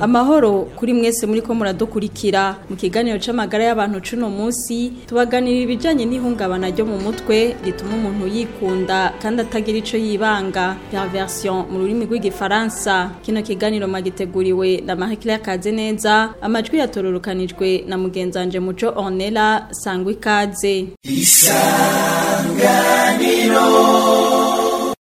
amahoro kuri mwese muri ko muradukurikira mu kiganiro cy'amagara y'abantu cuno munsi tubaganirira ibijyanye n'ihungabana ryo mu mutwe rituma umuntu yikunda kandi atagira icyo yibanga perversion mu rurimi rw'igifaransa kino kiganiro magiteguriwe na marie claire neza amajwi yatororokanijwe na mugenzanje muco ornella sangwa ikaze isanganiro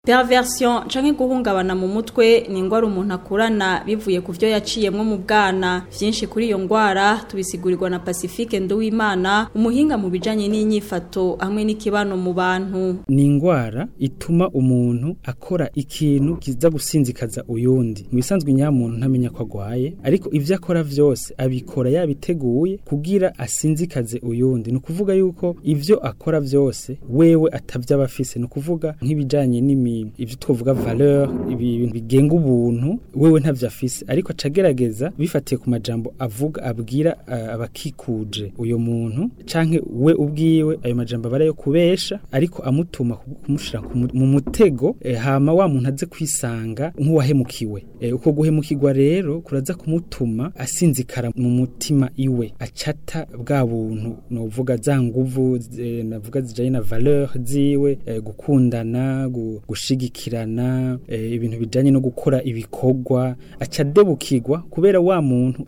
perversion canke guhungabana mu mutwe ni ingwara umuntu akurana bivuye ku byo yaciyemwo mu bwana byinshi kuri iyo ngwara tubisigurirwa na Pacifique Nduwimana umuhinga mu bijyanye n'inyifato hamwe n'ikibano mu bantu ni ingwara ituma umuntu akora ikintu kiza gusinzikaza uyundi mu bisanzwe nyamuntu ntamenya ko agwaye ariko ibyo akora byose abikora yabiteguye kugira asinzikaze uyundi ni ukuvuga yuko ibyo akora byose wewe atavyabafise ni ukuvuga nk'ibijanye n'imi ibyo twavuga valeur ibintu bigenga ubuntu wewe ntavyo afise ariko acagerageza bifatiye ku majambo avuga abwira abakikuje uyo muntu canke we ubwiwe ayo majambo abara yo kubesha ariko amutuma kumushira mu mutego eh, hama wa muntu aze kwisanga nk'uwahemukiwe eh, uko guhemukirwa rero kuraza kumutuma asinzikara mu mutima iwe acata bwa buntu no vuga za nguvu eh, navuga zijanye na valeur ziwe gukundana gushira gushyigikirana eh, ibintu bijanye no gukora ibikogwa acadebukirwa kubera wa muntu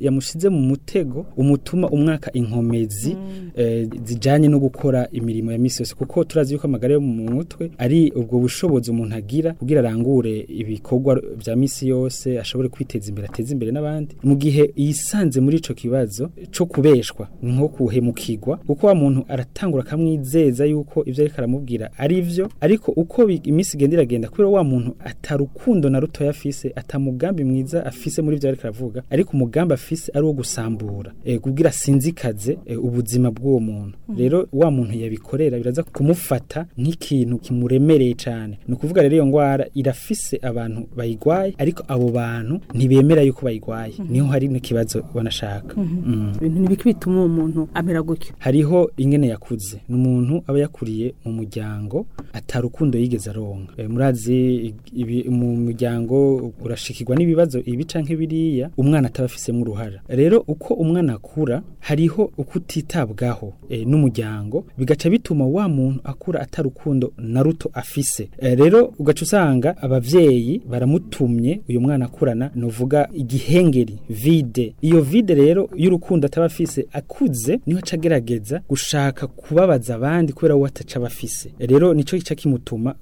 yamushyize mu mutego umutuma umwaka inkomezi mm. eh, zijyanye no gukora imirimo ya misi yose kuko turazi yuko amagara yo mu mutwe ari ubwo bushobozi umuntu agira kugira arangure ibikogwa bya misi yose ashobore kwiteza imbere ateze imbere n'abandi mu gihe yisanze muri icyo kibazo cyo kubeshwa nko kuhemukirwa kuko wa muntu aratangura akamwizeza yuko ibyo ariko aramubwira ari byo ariko uko iminsi igenda iragenda kubera wa muntu atarukundo na rutoya afise atamugambi mwiza afise muri byo ariko aravuga ariko umugambi afise ari uwo gusambura e, eh, kugira sinzikaze eh, ubuzima bw'uwo muntu hmm. rero wa muntu yabikorera biraza kumufata nk'ikintu kimuremereye cyane ni ukuvuga rero iyo ngwara irafise abantu bayigwaye ariko abo bantu ntibemera yuko bayigwaye hmm. niho hari n'ikibazo banashaka hmm. ibintu nibiki bituma uwo muntu amera gutyo hariho ingene yakuze ni umuntu aba yakuriye mu muryango atarukundo yigeze aro bakaronka eh, murazi mu muryango urashikirwa n'ibibazo ibi canke biriya umwana mu uruhara rero uko umwana akura hariho ukutitabwaho eh, n'umuryango bigaca bituma wa muntu akura atarukundo na ruto afise eh, rero ugaca usanga abavyeyi baramutumye uyu mwana akurana novuga igihengeri vide iyo vide rero y'urukundo ataba afise akuze niho agerageza gushaka kubabaza abandi kubera we ataca abafise rero nico gica kimutuma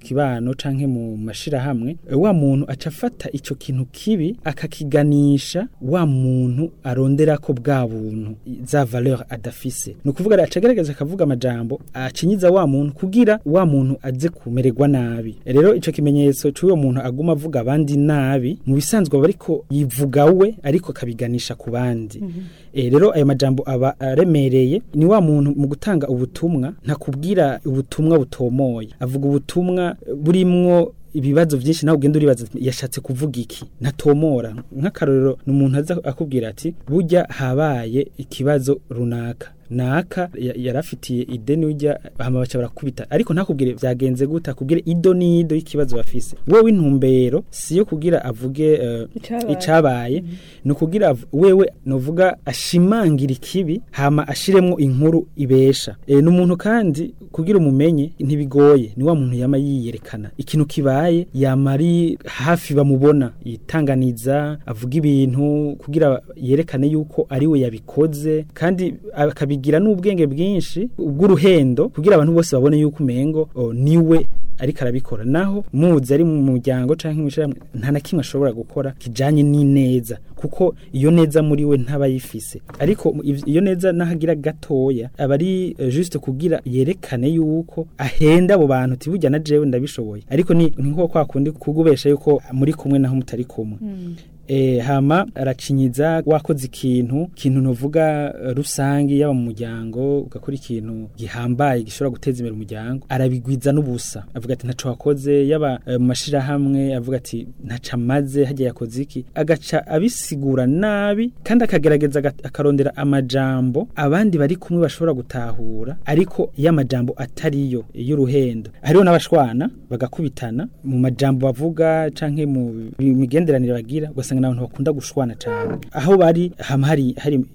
kibano cyangwa mu mashyirahamwe eh, wa muntu aca afata icyo kintu kibi akakiganisha wa muntu arondera ko bwa buntu za valeur adafise ni ukuvuga aca agaragaza akavuga amajambo akinyiza wa muntu kugira wa muntu aze kumererwa nabi rero icyo kimenyetso cy'uwo muntu aguma avuga kuvuga abandi nabi mu bisanzwe aba ariko yivuga we ariko akabiganisha ku bandi mhm. eh, rero aya majambo aba aremereye ni wa muntu mu gutanga ubutumwa ntakubwira ubutumwa butomoye avuga ubutumwa burimwo ibibazo byinshi nawe ugenda uribaza yashatse kuvuga iki natomora nk'akarorero ni umuntu aza akubwira ati burya habaye ikibazo runaka naka yarafitiye ideni ujya hama baca barakubita ariko ntakubwire byagenze gute akubwire ido n'ido y'ikibazo bafise wowe intumbero si yo kugira avuge uh, eh, icabaye mm -hmm. no kugira wewe novuga ashimangira ikibi hama ashiremmo inkuru ibesha e, eh, n'umuntu kandi kugira umumenye ntibigoye ni wa muntu yama yiyerekana ikintu kibaye yamari hafi bamubona yitanganiza avuga ibintu kugira yerekane yuko ari we yabikoze kandi akabi abigira n'ubwenge bwinshi bwuruhendo kugira abantu bose babone yuko umengo niwe ariko arabikora naho muzi ari mu muryango cyangwa imishara nta na kimwe ashobora gukora kijyanye n'ineza kuko iyo neza muri we ntabayifise ariko iyo neza n'ahagira gatoya aba ari e, juste kugira yerekane yuko ahenda abo bantu tibujya na jewe ndabishoboye ariko ni nko kwa kundi kugubesha yuko muri kumwe naho mutari kumwe mm. Eh, hama aracinyiza wakoze ikintu kintu novuga eh, rusange yaba mu muryango ugakora ikintu gihambaye gishobora guteza imbere umuryango arabigwiza n'ubusa avuga ati ntaco wakoze yaba eh, mu mashirahamwe avuga ati ntaca amaze hagiye yakoze iki agaca abisigura nabi kandi akagerageza akarondera amajambo abandi bari kumwe bashobora gutahura ariko y'amajambo atari yo y'uruhendo hariho n'abashwana bagakubitana mu majambo bavuga canke mu migenderanire bagira ugasanga ugasanga n'abantu bakunda gushwana cyane aho bari hari hari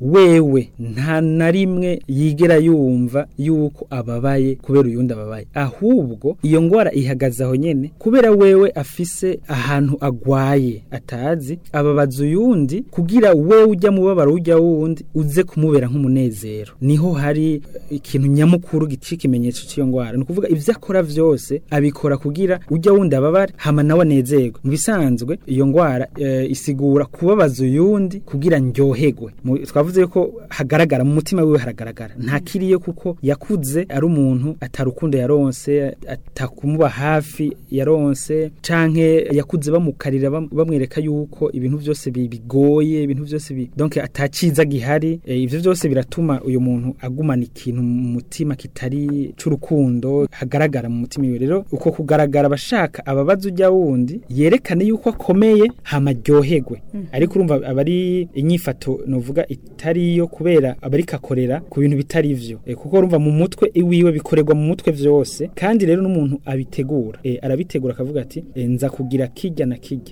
wewe nta na rimwe yigera yumva yuko ababaye kubera uyundi ababaye ahubwo iyo ndwara ihagaze aho nyine kubera wewe afite afise ahantu agwaye atazi ababaza uyundi kugira we ujya mubabara ujya wundi uze kumubera nk'umunezero niho hari ikintu nyamukuru gici ikimenyetso cy'iyo ndwara ni ukuvuga ibyo akora byose abikora kugira ujya wundi ababare hama nawe anezerwe mu bisanzwe iyo ndwara eh, isigura kubabaza uyundi kugira ndyoherwe twavuze ko hagaragara mu mutima wiwe haragaragara ntakiriye kuko yakuze ari umuntu atarukundo yaronse atakumuba hafi yaronse cyangwa canke yakuze bamukarira bamwereka yuko ibintu byose bigoye ibintu byose donc ataciza gihari eh, ivyo byose biratuma uyu muntu agumana ikintu mu mutima kitari cy'urukundo hagaragara mu mutima iyo rero uko kugaragara bashaka ababaza ujya wundi yerekane yuko akomeye hamaryoherwe hmm. ariko urumva abari inyifato novuga itari yo kubera abari kakorera ku bintu bitari vyo eh, kuko urumva mu mutwe iwiwe bikorerwa mu mutwe byose kandi rero n'umuntu abitegura e, arabitegura akavuga ati e, nza kugira kijya na kijya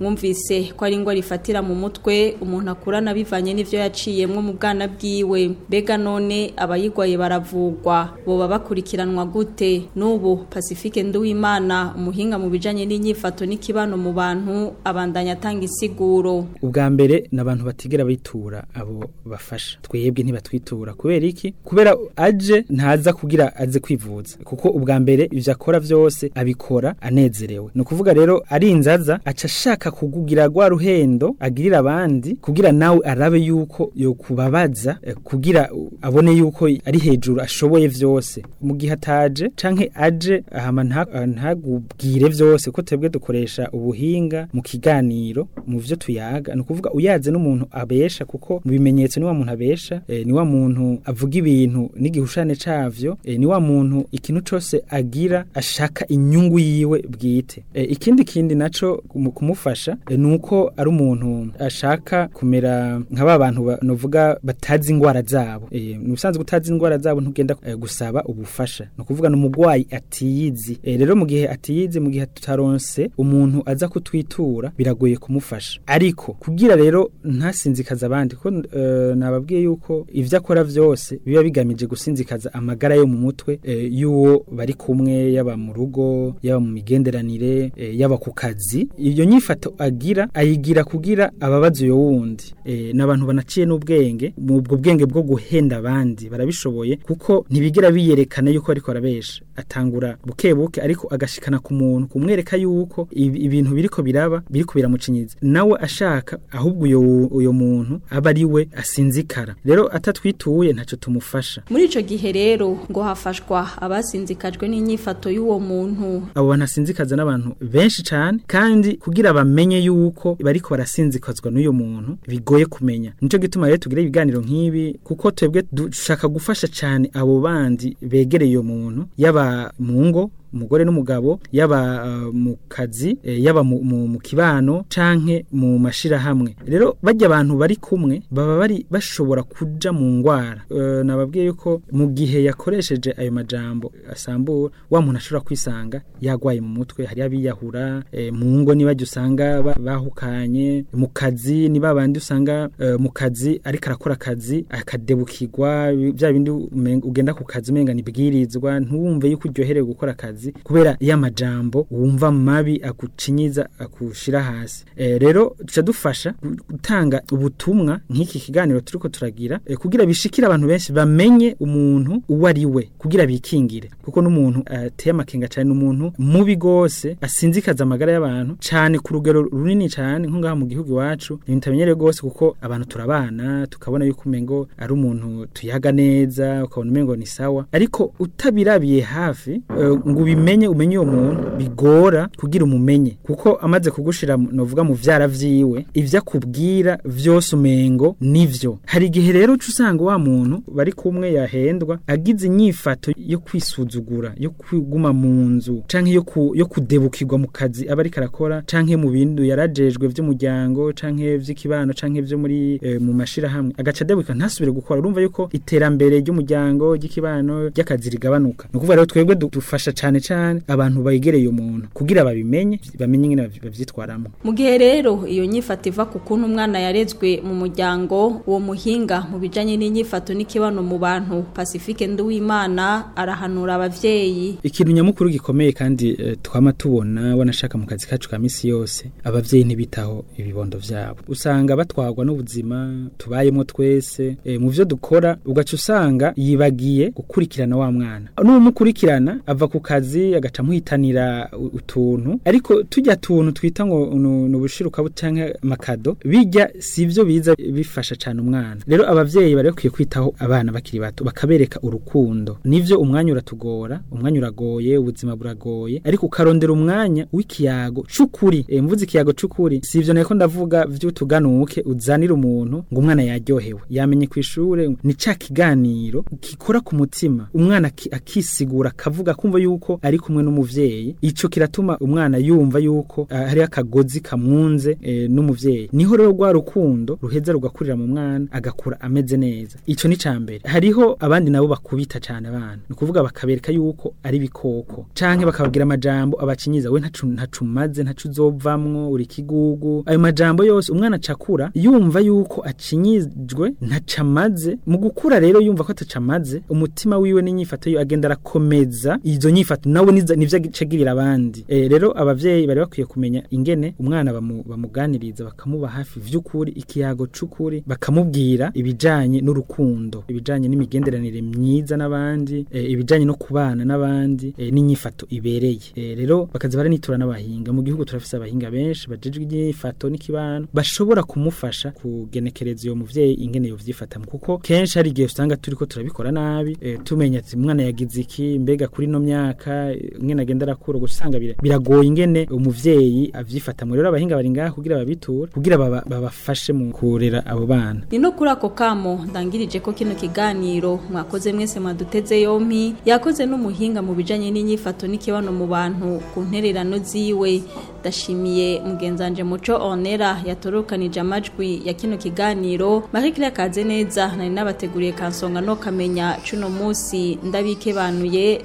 mwumvise ko ari ingwa rifatira mu mutwe umuntu akurana bivanye n’ibyo yaciyemwo mu bwana bwiwe mbega none abayigwaye baravugwa boba bakurikiranwa gute n'ubu Pacifique Nduwimana umuhinga mu bijyanye n'inyifato n'ikibano mu bantu abandanya atanga isiguro ubwa mbere n'abantu batigera bitura abo bafasha twebwe ntibatwitura kubera iki kubera aje ntaza kugira aze kwivuza kuko ubwa mbere ibyo akora byose abikora anezerewe ni ukuvuga rero ari inzaza aca ashaka kugugira rwa ruhendo agirira abandi kugira nawe arabe yuko yo kubabaza eh, kugira abone yuko ari hejuru ashoboye byose mu gihe ataje canke aje ntagubwire byose ko twebwe dukoresha ubuhinga mu kiganiro mu byo tuyaga ni ukuvuga uyaze n'umuntu abesha kuko mu bimenye ikimenyetso ni wa muntu abesha eh, ni wa muntu avuga ibintu n'igihushane cyavyo eh, ni wa muntu ikintu cyose agira ashaka inyungu yiwe bwite eh, ikindi kindi naco mu kumufasha ni uko ari umuntu ashaka kumera nka ba bantu bavuga batazi indwara zabo ni usanzwe utazi indwara zabo ntugenda gusaba ubufasha ni ukuvuga ni umurwayi atiyizi rero mu gihe atiyizi mu gihe tutaronse umuntu aza kutwitura biragoye kumufasha ariko kugira rero ntasinzikaza abandi ko Eh, nababwiye yuko ibyo akora byose biba bigamije gusinzikaza amagara yo mu mutwe eh, y'uwo bari kumwe yaba mu rugo yaba mu migenderanire eh, yaba ku kazi iyo nyifato agira ayigira kugira ababazi uyu wundi ni abantu banaciye n'ubwenge mu ubwo bwenge bwo guhenda abandi barabishoboye kuko ntibigira biyerekana yuko ariko arabesha atangura buke buke ariko agashikana ku muntu kumwereka yuko ibintu biriko biraba biriko biramucinyiza nawe ashaka ahubwo uyo uyo muntu aba ari we asinzikara rero atatwituye ntacyo tumufasha muri icyo gihe rero ngo hafashwa abasinzikajwe n'inyifato y'uwo muntu abo bantu asinzikaza n'abantu benshi cyane kandi kugira bamenye yuko bariko barasinzikazwa n'uyu muntu bigoye kumenya nicyo gituma rero tugira ibiganiro nk'ibi kuko twebwe dushaka gufasha cyane abo bandi begereye uwo muntu yaba mu ngo umugore n'umugabo yaba uh, mu kazi eh, yaba mu, kibano canke mu mashirahamwe rero bajya abantu bari kumwe baba bari bashobora kuja mu ngwara eh, nababwiye yuko mu gihe yakoresheje ayo majambo asambura wa muntu ashobora kwisanga yagwaye mu mutwe hari abiyahura eh, mu ngo nibajye usanga bahukanye mu kazi niba bandi usanga uh, mu kazi ariko arakora akazi akadebukirwa bya bindi ugenda ku kazi umenga nibwirizwa ntuwumve yuko uryohereye gukora akazi amazi kubera y'amajambo wumva mabi akucinyiza akushira hasi eh, rero duca dufasha gutanga ubutumwa nk'iki kiganiro turiko turagira eh, kugira bishikira abantu benshi bamenye umuntu uwo ari we kugira bikingire kuko n'umuntu eh, ateye uh, amakenga cyane n'umuntu mubi gose asinzikaza amagara y'abantu cyane ku rugero runini cyane nko mu gihugu iwacu ntabamenyere gose kuko abantu turabana tukabona yuko umengo ari umuntu tuyaga neza ukabona umengo ni sawa ariko utabirabiye hafi uh, ngo ubimenye umenye uwo muntu bigora kugira umumenye kuko amaze kugushira novuga mu byara vyiwe ivyo akubwira vyose umengo nivyo hari igihe rero usanga wa muntu bari kumwe yahendwa agize inyifato yo kwisuzugura yo kuguma mu nzu canke yo ku, yo kudebukirwa mu kazi aba ariko arakora canke mu bintu yarajejwe vy'umuryango canke vy'ikibano canke vyo muri e, mu mashira hamwe agaca adebuka ntasubire gukora urumva yuko iterambere ry'umuryango ry'ikibano ry'akazi rigabanuka no kuvuga rero twebwe dufasha cyane cyane cyane abantu begereye umuntu kugira babimenye bamenye ingene bavyitwaramo mu gihe rero iyo nyifato iva ku kuntu umwana yarezwe mu muryango uwo muhinga mu bijyanye n'inyifato n'ikibano mu bantu Pacifique Nduwimana arahanura ababyeyi ikintu nyamukuru gikomeye kandi uh, twama tubona wanashaka mu kazi kacu ka misi yose ababyeyi ntibitaho ibibondo byabo usanga batwagwa n'ubuzima tubayemo twese eh, mu byo dukora ugaca usanga yibagiye gukurikirana wa mwana n'umukurikirana ava ku kazi akazi agaca amuhitanira utuntu ariko tujya tuntu twita ngo ni ubushiruka cyangwa makado bijya si biza bifasha cyane umwana rero ababyeyi bari bakwiye kwitaho abana bakiri bato bakabereka urukundo nibyo umwanya uratugora umwanya uragoye ubuzima buragoye ariko ukarondera umwanya w'ikiyago cy'ukuri eh, mvuze ikiyago cy'ukuri si ibyo nako ndavuga by'utuganuke uzanira umuntu ngo umwana yaryohewe yamenye ku ishuri ni cya kiganiro gikora ku mutima umwana akisigura akavuga kumva yuko ari kumwe n'umuvyeyi ico kiratuma umwana yumva yuko eh, hari akagozi kamunze e, eh, n'umuvyeyi niho rero rwa rukundo ruheza rugakurira mu mwana agakura ameze neza ico ni cambere hariho abandi nabo bakubita cyane abana no kuvuga bakabereka yuko ari bikoko canke bakababwira amajambo abakinyiza we ntacumaze ntacuzovamwo uri kigugu ayo majambo yose umwana cakura yumva yuko akinyijwe ntacamaze mu gukura rero yumva ko atacamaze umutima wiwe n'inyifato yo agenda arakomeza izo nyifato nawe nibyo agirira abandi eh, rero ababyeyi bari bakwiye kumenya ingene umwana bamuganiriza bakamuba hafi by'ukuri ikiyago cukuri bakamubwira ibijyanye n'urukundo ibijanye n'imigenderanire myiza n'abandi eh, ibijyanye no kubana n'abandi eh, n'inyifato ibereye rero bakaza baranitura n'abahinga mu gihugu turafise abahinga benshi bajejwe inyifato n'ikibano bashobora kumufasha kugenekereza iyo mubyeyi ingene yo byifatamo kuko kenshi hari igihe usanga turi ko turabikora nabi tumenya ati umwana yagize iki mbega kuri ino myaka umwe agenda arakura gusanga biragoye ingene umuvyeyi avyifatamwe rero abahinga bari ngaha kugira babitura kugira babafashe mu kurera abo bana ni no kuri ako kamo ndangirije ko kino kiganiro mwakoze mwese mwaduteze yompi yakoze n'umuhinga mu bijanye n'inyifato n'ikibano mu bantu ku ntererano ziwe ndashimiye mugenzanje muco onera yaturukanije amajwi ya kino kiganiro marikire kaze neza nari nabateguriye kansonga no kamenya cuno munsi ndabikebanuye